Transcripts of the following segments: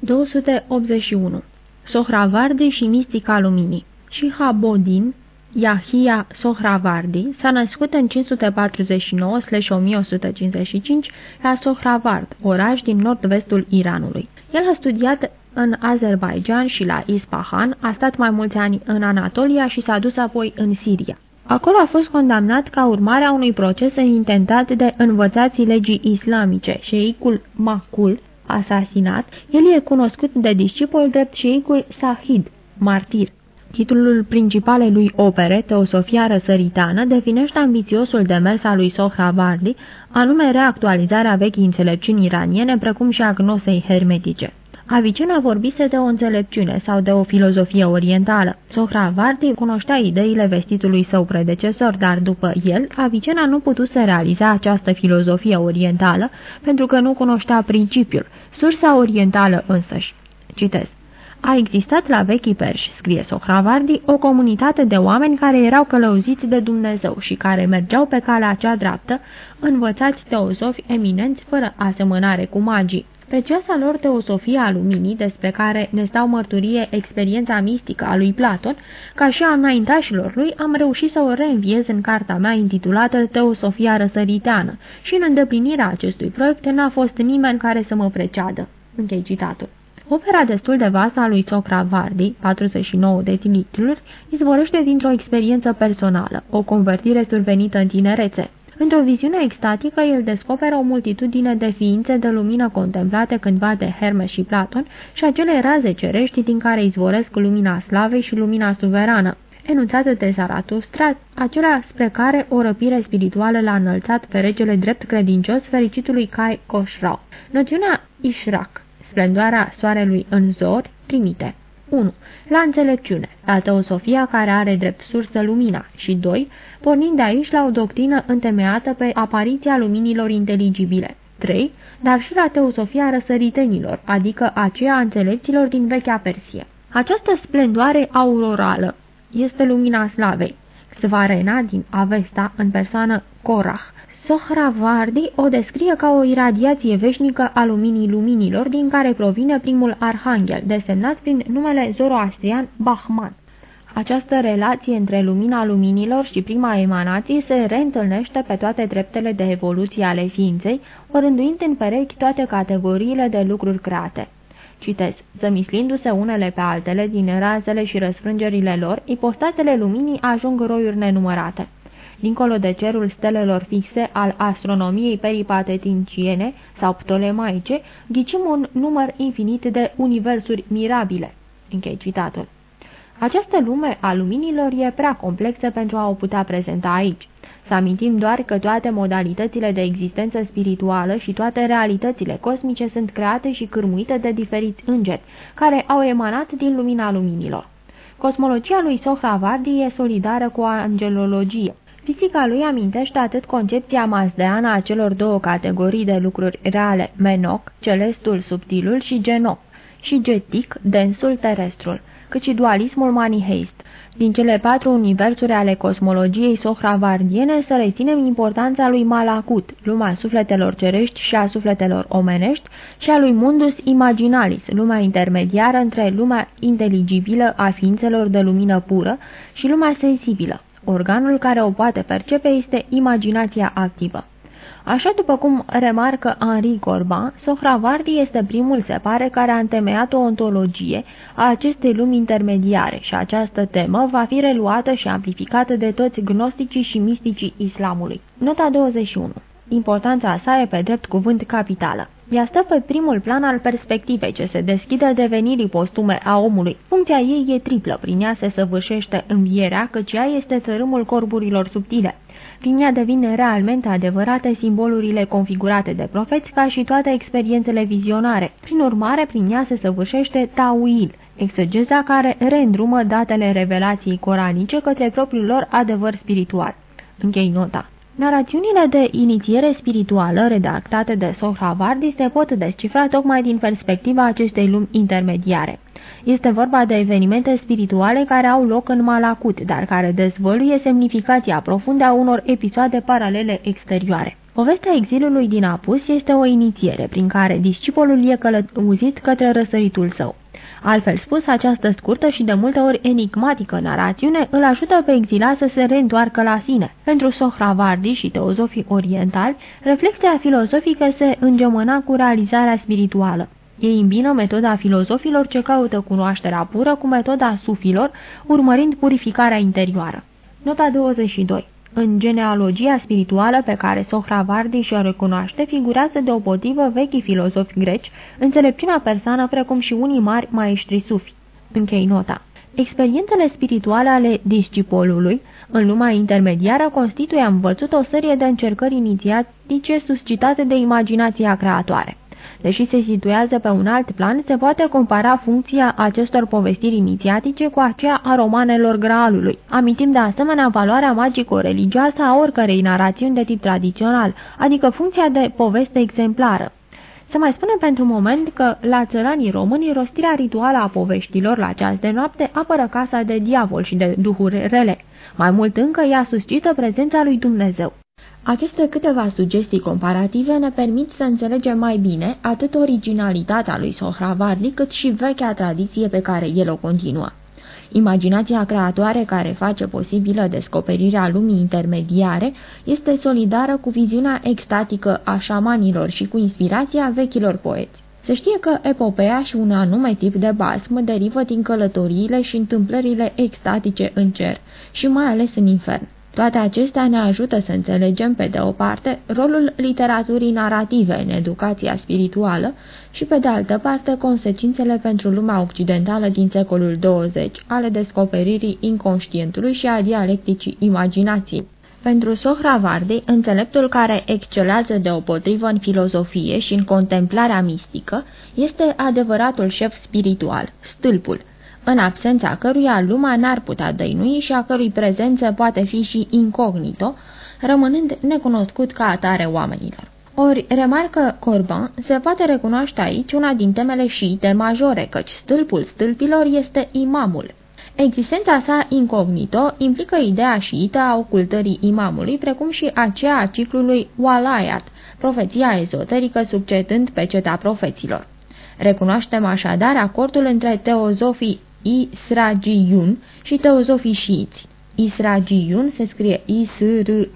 281. Sohravardi și mistica luminii Shihabodin, Yahia Sohravardi, s-a născut în 549-1155 la Sohravard, oraș din nord-vestul Iranului. El a studiat în Azerbaijan și la Ispahan, a stat mai mulți ani în Anatolia și s-a dus apoi în Siria. Acolo a fost condamnat ca urmare a unui proces intentat de învățații legii islamice, șeicul Makul, asasinat, el e cunoscut de discipol drept șeicul Sahid, martir. Titlul principal lui opere, Teosofia răsăritană, definește ambițiosul demers al lui Sohravardi, anume reactualizarea vechii înțelepciuni iraniene, precum și a gnosei hermetice. Avicena vorbise de o înțelepciune sau de o filozofie orientală. Sohravardi cunoștea ideile vestitului său predecesor, dar după el, Avicena nu putuse realiza această filozofie orientală pentru că nu cunoștea principiul, sursa orientală însăși. Citez. A existat la vechii perși, scrie Sohravardi, o comunitate de oameni care erau călăuziți de Dumnezeu și care mergeau pe calea cea dreaptă, învățați teozofi eminenți fără asemănare cu magii. Precioasa lor teosofia a luminii, despre care ne stau mărturie experiența mistică a lui Platon, ca și a înaintașilor lui, am reușit să o reînviez în cartea mea intitulată Teosofia răsăriteană și în îndeplinirea acestui proiect n-a fost nimeni care să mă preceadă. Închei citatul. Opera destul de vastă a lui Vardi, 49 de titluri, izvorăște dintr-o experiență personală, o convertire survenită în tinerețe. Într-o viziune extatică, el descoperă o multitudine de ființe de lumină contemplate cândva de Hermes și Platon și acele raze cerești din care izvoresc lumina slavei și lumina suverană, enunțată de Zaratustra, acelea spre care o răpire spirituală l-a înălțat pe regele drept credincios fericitului Kai Khosrau. Noțiunea Ishrak splendoarea soarelui în zori, trimite 1. La înțelepciune, la teosofia care are drept sursă lumina și 2. Pornind de aici la o doctrină întemeiată pe apariția luminilor inteligibile. 3. Dar și la teosofia răsăritenilor, adică aceea a înțelepților din vechea Persie. Această splendoare aurorală este lumina slavei. Svarena din Avesta, în persoană Korah, Sohravardi o descrie ca o iradiație veșnică a luminii luminilor, din care provine primul arhanghel, desemnat prin numele zoroastrian Bahman. Această relație între lumina luminilor și prima emanație se reîntâlnește pe toate dreptele de evoluție ale ființei, orânduind în perechi toate categoriile de lucruri create. Citez, zămislindu-se unele pe altele din razele și răsfrângerile lor, ipostatele luminii ajung roiuri nenumărate dincolo de cerul stelelor fixe al astronomiei peripatetinciene sau ptolemaice, ghicim un număr infinit de universuri mirabile. Închei citatul. Această lume a luminilor e prea complexă pentru a o putea prezenta aici. Să amintim doar că toate modalitățile de existență spirituală și toate realitățile cosmice sunt create și cârmuite de diferiți îngeri, care au emanat din lumina luminilor. Cosmologia lui Sohravardi e solidară cu angelologie. Fizica lui amintește atât concepția mazdeană a celor două categorii de lucruri reale, menoc, celestul subtilul și genop, și getic, densul terestrul, cât și dualismul maniheist. Din cele patru universuri ale cosmologiei sohravardiene să reținem importanța lui Malacut, lumea sufletelor cerești și a sufletelor omenești, și a lui Mundus Imaginalis, lumea intermediară între lumea inteligibilă a ființelor de lumină pură și lumea sensibilă. Organul care o poate percepe este imaginația activă. Așa după cum remarcă Henri Corbin, Sohravardi este primul, se pare, care a întemeiat o ontologie a acestei lumi intermediare și această temă va fi reluată și amplificată de toți gnosticii și misticii islamului. Nota 21. Importanța sa e pe drept cuvânt capitală. Ea stă pe primul plan al perspectivei ce se deschide devenirii postume a omului. Funcția ei e triplă, prin ea se săvârșește învierea, căci ea este țărâmul corburilor subtile. Prin ea devin realmente adevărate simbolurile configurate de profeți ca și toate experiențele vizionare. Prin urmare, prin ea se săvârșește Tauil, exegeza care reîndrumă datele revelației coranice către propriul lor adevăr spiritual. Închei nota. Narațiunile de inițiere spirituală redactate de Sohravardi se pot descifra tocmai din perspectiva acestei lumi intermediare. Este vorba de evenimente spirituale care au loc în Malacut, dar care dezvăluie semnificația profundă a unor episoade paralele exterioare. Povestea exilului din Apus este o inițiere prin care discipolul e călăuzit către răsăritul său. Altfel spus, această scurtă și de multe ori enigmatică narațiune îl ajută pe exilat să se reîntoarcă la sine. Pentru Sohravardi și teozofii orientali, reflexia filozofică se îngemâna cu realizarea spirituală. Ei îmbină metoda filozofilor ce caută cunoașterea pură cu metoda sufilor, urmărind purificarea interioară. Nota 22 în genealogia spirituală pe care Sohravardi și-o recunoaște, figurează deopotrivă vechii filozofi greci, înțelepciunea persană precum și unii mari maestri sufi. Închei nota. Experiențele spirituale ale discipolului în lumea intermediară constituie, am văzut, o serie de încercări inițiatice suscitate de imaginația creatoare. Deși se situează pe un alt plan, se poate compara funcția acestor povestiri inițiatice cu aceea a romanelor Graalului. Amintim de asemenea valoarea magico-religioasă a oricărei narațiuni de tip tradițional, adică funcția de poveste exemplară. Se mai spune pentru moment că la țăranii români rostirea rituală a poveștilor la ceas de noapte apără casa de diavol și de duhuri rele. Mai mult încă ea suscită prezența lui Dumnezeu. Aceste câteva sugestii comparative ne permit să înțelegem mai bine atât originalitatea lui Sohravardi cât și vechea tradiție pe care el o continuă. Imaginația creatoare care face posibilă descoperirea lumii intermediare este solidară cu viziunea extatică a șamanilor și cu inspirația vechilor poeți. Se știe că epopeea și un anume tip de basm derivă din călătoriile și întâmplările extatice în cer și mai ales în infern. Toate acestea ne ajută să înțelegem, pe de o parte, rolul literaturii narrative în educația spirituală și, pe de altă parte, consecințele pentru lumea occidentală din secolul 20 ale descoperirii inconștientului și a dialecticii imaginației. Pentru Sohravardi, înțeleptul care excelează deopotrivă în filozofie și în contemplarea mistică este adevăratul șef spiritual, stâlpul, în absența căruia lumea n-ar putea dăinui și a cărui prezență poate fi și incognito, rămânând necunoscut ca atare oamenilor. Ori, remarcă Corban, se poate recunoaște aici una din temele șiite majore, căci stâlpul stâlpilor este imamul. Existența sa incognito implică ideea șiită a ocultării imamului, precum și aceea a ciclului Walayat, profeția ezoterică succedând pe ceta profeților. Recunoaștem așadar acordul între teozofii Isragiyun și teozofii șiiți. Isragiyun se scrie I-S-R-A-G-I-Y-U-N.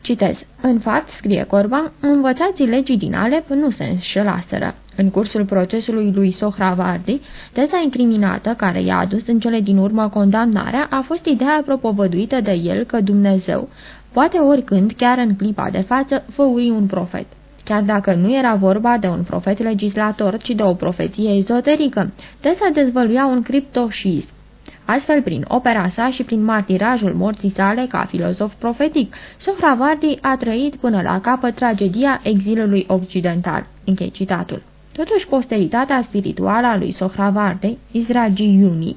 Citez. În fapt, scrie Corban, învățații legii din Alep nu se înșelaseră. În cursul procesului lui Sohravardi, teza incriminată care i-a adus în cele din urmă condamnarea a fost ideea propovăduită de el că Dumnezeu poate oricând, chiar în clipa de față, făuri un profet chiar dacă nu era vorba de un profet legislator, ci de o profeție ezoterică. Tesa dezvăluia un criptoșism. Astfel, prin opera sa și prin martirajul morții sale ca filozof profetic, Sohravardi a trăit până la capăt tragedia exilului occidental. Închei citatul. Totuși, posteritatea spirituală a lui Sohravardi, Izragiuni,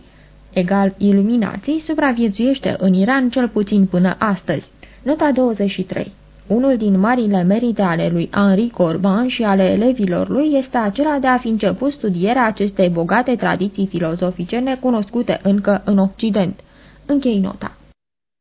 egal iluminații, supraviețuiește în Iran cel puțin până astăzi. Nota 23 unul din marile merite ale lui Henri Corbin și ale elevilor lui este acela de a fi început studierea acestei bogate tradiții filozofice necunoscute încă în Occident. Închei nota.